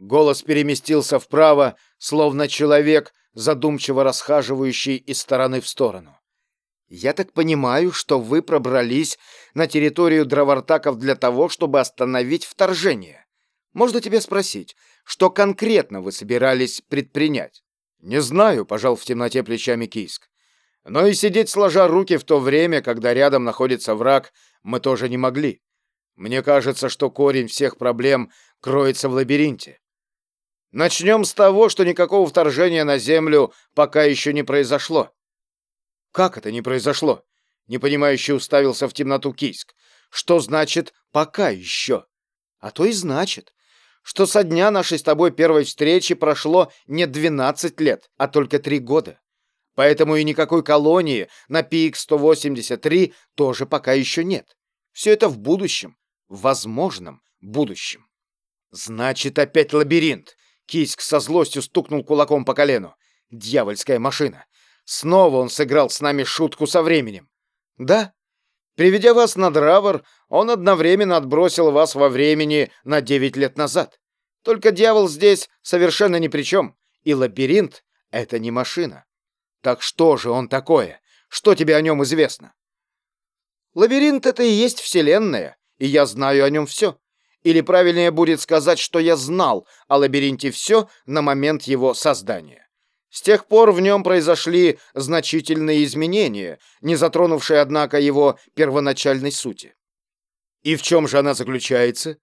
Голос переместился вправо, словно человек, задумчиво расхаживающий из стороны в сторону. «Я так понимаю, что вы пробрались на территорию дровартаков для того, чтобы остановить вторжение. Можно тебя спросить, что конкретно вы собирались предпринять?» «Не знаю», — пожал в темноте плечами Кийск. «Но и сидеть сложа руки в то время, когда рядом находится враг, мы тоже не могли. Мне кажется, что корень всех проблем кроется в лабиринте. Начнем с того, что никакого вторжения на Землю пока еще не произошло. Как это не произошло? Непонимающе уставился в темноту Кийск. Что значит «пока еще»? А то и значит, что со дня нашей с тобой первой встречи прошло не 12 лет, а только 3 года. Поэтому и никакой колонии на ПИК-183 тоже пока еще нет. Все это в будущем, в возможном будущем. Значит, опять лабиринт. Кийск со злостью стукнул кулаком по колену. Дьявольская машина. Снова он сыграл с нами шутку со временем. Да, приведя вас на Дравер, он одновременно отбросил вас во времени на девять лет назад. Только дьявол здесь совершенно ни при чем, и лабиринт — это не машина. Так что же он такое? Что тебе о нем известно? Лабиринт — это и есть Вселенная, и я знаю о нем все. Или правильнее будет сказать, что я знал о лабиринте все на момент его создания. С тех пор в нем произошли значительные изменения, не затронувшие, однако, его первоначальной сути. И в чем же она заключается?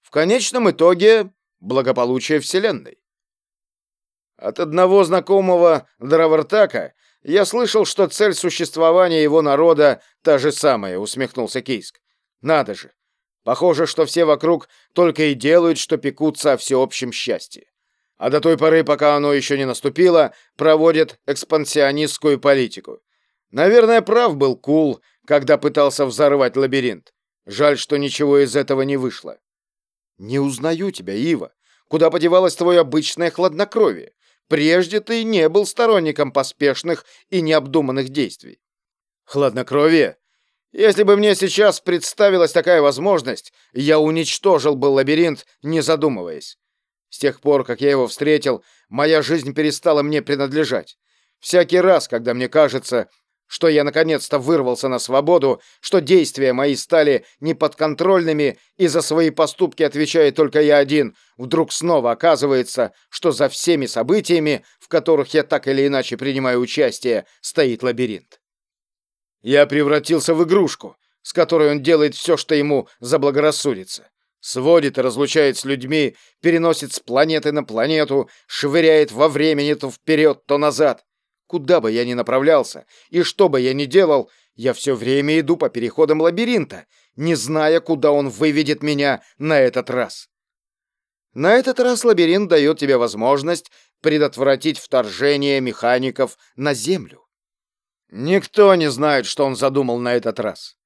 В конечном итоге благополучие Вселенной. От одного знакомого Дравартака я слышал, что цель существования его народа та же самая, усмехнулся Кийск. Надо же, Похоже, что все вокруг только и делают, что пекутся о всеобщем счастье. А до той поры, пока оно еще не наступило, проводят экспансионистскую политику. Наверное, прав был Кул, когда пытался взорвать лабиринт. Жаль, что ничего из этого не вышло. Не узнаю тебя, Ива. Куда подевалось твое обычное хладнокровие? Прежде ты не был сторонником поспешных и необдуманных действий. Хладнокровие если бы мне сейчас представилась такая возможность, я уничтожил бы лабиринт, не задумываясь. С тех пор, как я его встретил, моя жизнь перестала мне принадлежать. Всякий раз, когда мне кажется, что я наконец-то вырвался на свободу, что действия мои стали неподконтрольными и за свои поступки отвечает только я один, вдруг снова оказывается, что за всеми событиями, в которых я так или иначе принимаю участие, стоит лабиринт. Я превратился в игрушку, с которой он делает все, что ему заблагорассудится. Сводит и разлучает с людьми, переносит с планеты на планету, швыряет во времени то вперед, то назад. Куда бы я ни направлялся и что бы я ни делал, я все время иду по переходам лабиринта, не зная, куда он выведет меня на этот раз. На этот раз лабиринт дает тебе возможность предотвратить вторжение механиков на Землю. Никто не знает, что он задумал на этот раз.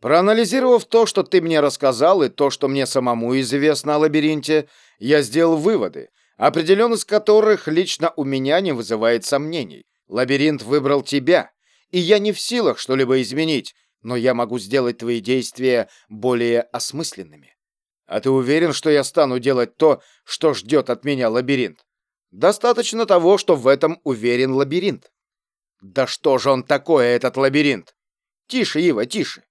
Проанализировав то, что ты мне рассказал, и то, что мне самому известно о лабиринте, я сделал выводы, определенность которых лично у меня не вызывает сомнений. Лабиринт выбрал тебя, и я не в силах что-либо изменить, но я могу сделать твои действия более осмысленными. А ты уверен, что я стану делать то, что ждет от меня лабиринт? Достаточно того, что в этом уверен лабиринт. Да что же он такое, этот лабиринт? Тише, Ива, тише.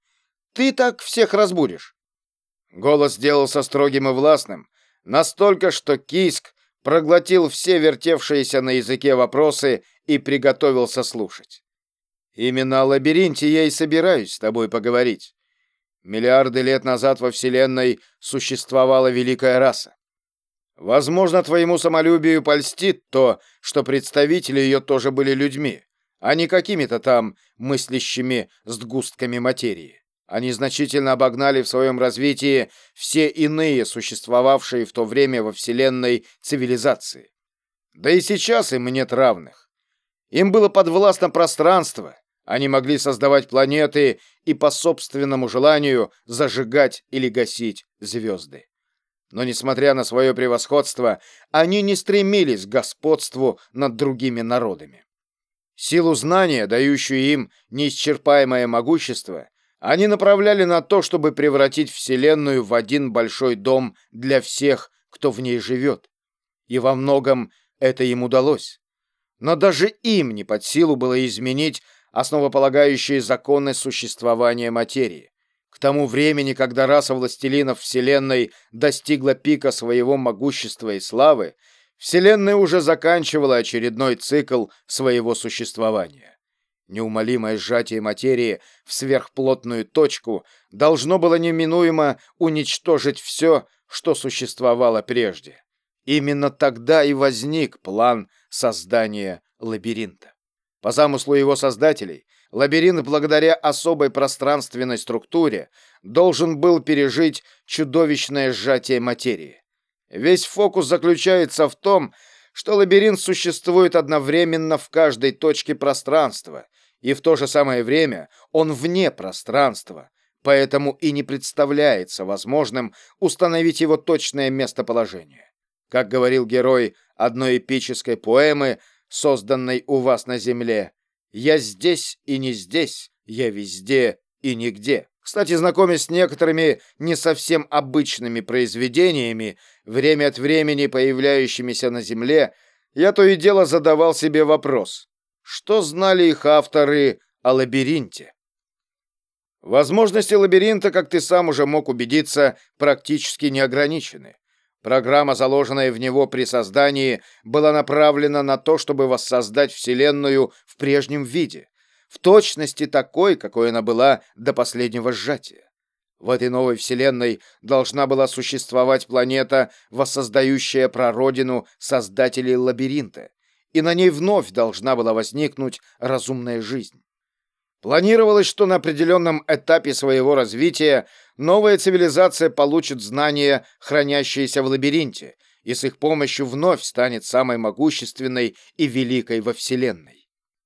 Ты так всех разбудишь. Голос сделался строгим и властным, настолько, что Киск проглотил все вертевшиеся на языке вопросы и приготовился слушать. Именно о лабиринте я и собираюсь с тобой поговорить. Миллиарды лет назад во Вселенной существовала великая раса. Возможно, твоему самолюбию польстит то, что представители ее тоже были людьми а не какими-то там мыслящими сгустками материи. Они значительно обогнали в своем развитии все иные существовавшие в то время во Вселенной цивилизации. Да и сейчас им нет равных. Им было подвластно пространство, они могли создавать планеты и по собственному желанию зажигать или гасить звезды. Но, несмотря на свое превосходство, они не стремились к господству над другими народами. Силу знания, дающую им неисчерпаемое могущество, они направляли на то, чтобы превратить Вселенную в один большой дом для всех, кто в ней живет. И во многом это им удалось. Но даже им не под силу было изменить основополагающие законы существования материи. К тому времени, когда раса властелинов Вселенной достигла пика своего могущества и славы, Вселенная уже заканчивала очередной цикл своего существования. Неумолимое сжатие материи в сверхплотную точку должно было неминуемо уничтожить все, что существовало прежде. Именно тогда и возник план создания лабиринта. По замыслу его создателей, лабиринт благодаря особой пространственной структуре должен был пережить чудовищное сжатие материи. Весь фокус заключается в том, что лабиринт существует одновременно в каждой точке пространства, и в то же самое время он вне пространства, поэтому и не представляется возможным установить его точное местоположение. Как говорил герой одной эпической поэмы, созданной у вас на земле, «Я здесь и не здесь, я везде и нигде». Кстати, знакомясь с некоторыми не совсем обычными произведениями, время от времени появляющимися на Земле, я то и дело задавал себе вопрос, что знали их авторы о лабиринте? Возможности лабиринта, как ты сам уже мог убедиться, практически не ограничены. Программа, заложенная в него при создании, была направлена на то, чтобы воссоздать Вселенную в прежнем виде в точности такой, какой она была до последнего сжатия. В этой новой вселенной должна была существовать планета, воссоздающая прародину создателей лабиринта, и на ней вновь должна была возникнуть разумная жизнь. Планировалось, что на определенном этапе своего развития новая цивилизация получит знания, хранящиеся в лабиринте, и с их помощью вновь станет самой могущественной и великой во Вселенной.